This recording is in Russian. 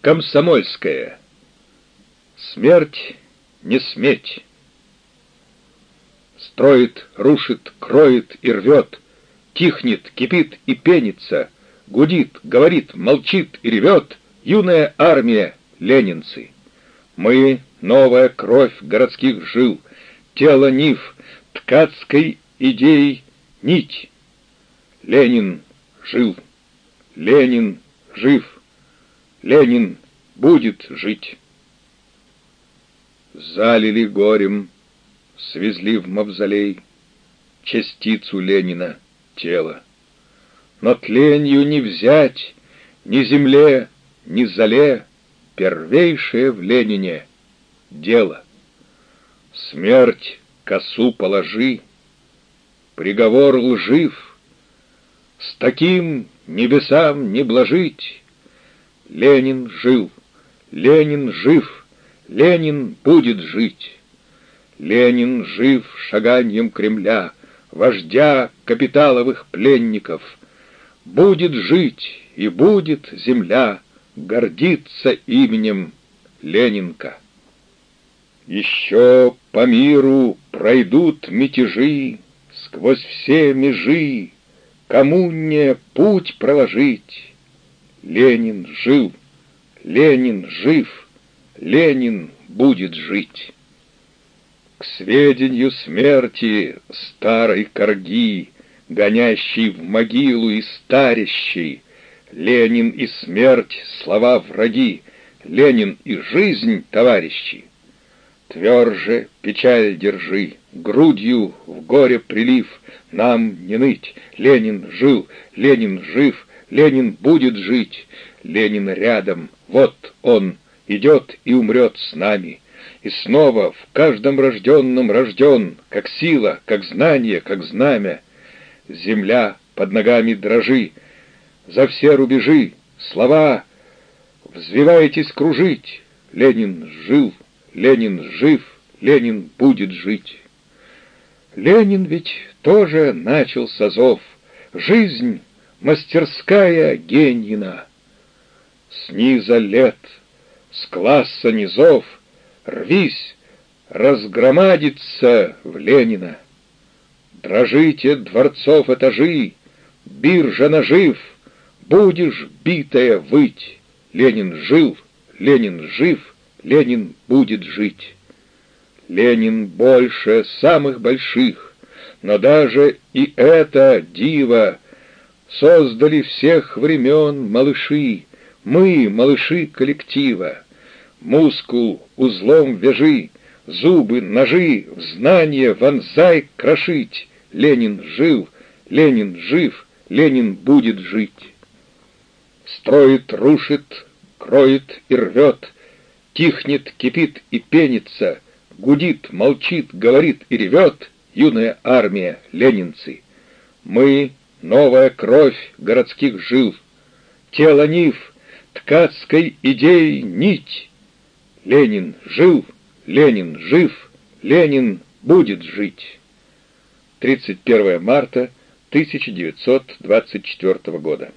комсомольская. Смерть не сметь. Строит, рушит, кроет и рвет, Тихнет, кипит и пенится, Гудит, говорит, молчит и ревет Юная армия, ленинцы. Мы — новая кровь городских жил, Тело нив, ткацкой идеи нить. Ленин жил, Ленин жив, Ленин будет жить. Залили горем, свезли в мавзолей Частицу Ленина, тело. Но тленью не взять ни земле, ни зале Первейшее в Ленине дело. Смерть косу положи, приговор лжив, С таким небесам не блажить. Ленин жил, Ленин жив, Ленин будет жить. Ленин жив шаганьем Кремля, Вождя капиталовых пленников. Будет жить и будет земля Гордиться именем Ленинка. Еще по миру пройдут мятежи Сквозь все межи, Кому не путь проложить. Ленин жил, Ленин жив, Ленин будет жить. К сведению смерти старой корги, Гонящей в могилу и старящей, Ленин и смерть — слова враги, Ленин и жизнь — товарищи. Тверже печаль держи, грудью в горе прилив, Нам не ныть, Ленин жил, Ленин жив, Ленин будет жить, Ленин рядом, вот он, идет и умрет с нами. И снова в каждом рожденном рожден, Как сила, как знание, как знамя. Земля под ногами дрожи, За все рубежи слова Взвиваетесь кружить, Ленин жил, Ленин жив, Ленин будет жить. Ленин ведь тоже начал созов. Жизнь — мастерская геньина. Сниза лет, с класса низов, Рвись, разгромадится в Ленина. Дрожите дворцов этажи, биржа нажив, Будешь битая выть. Ленин жил, Ленин жив, Ленин будет жить. Ленин больше самых больших, но даже и это диво создали всех времен малыши, мы, малыши коллектива. Мускул узлом вяжи, зубы, ножи, в знание вонзай крошить. Ленин жил, Ленин жив, Ленин будет жить. Строит, рушит, кроет и рвет, Тихнет, кипит и пенится, Гудит, молчит, говорит и ревет Юная армия, ленинцы. Мы — новая кровь городских жил, Тело нив, ткацкой идеи нить. Ленин жил, Ленин жив, Ленин будет жить. 31 марта 1924 года.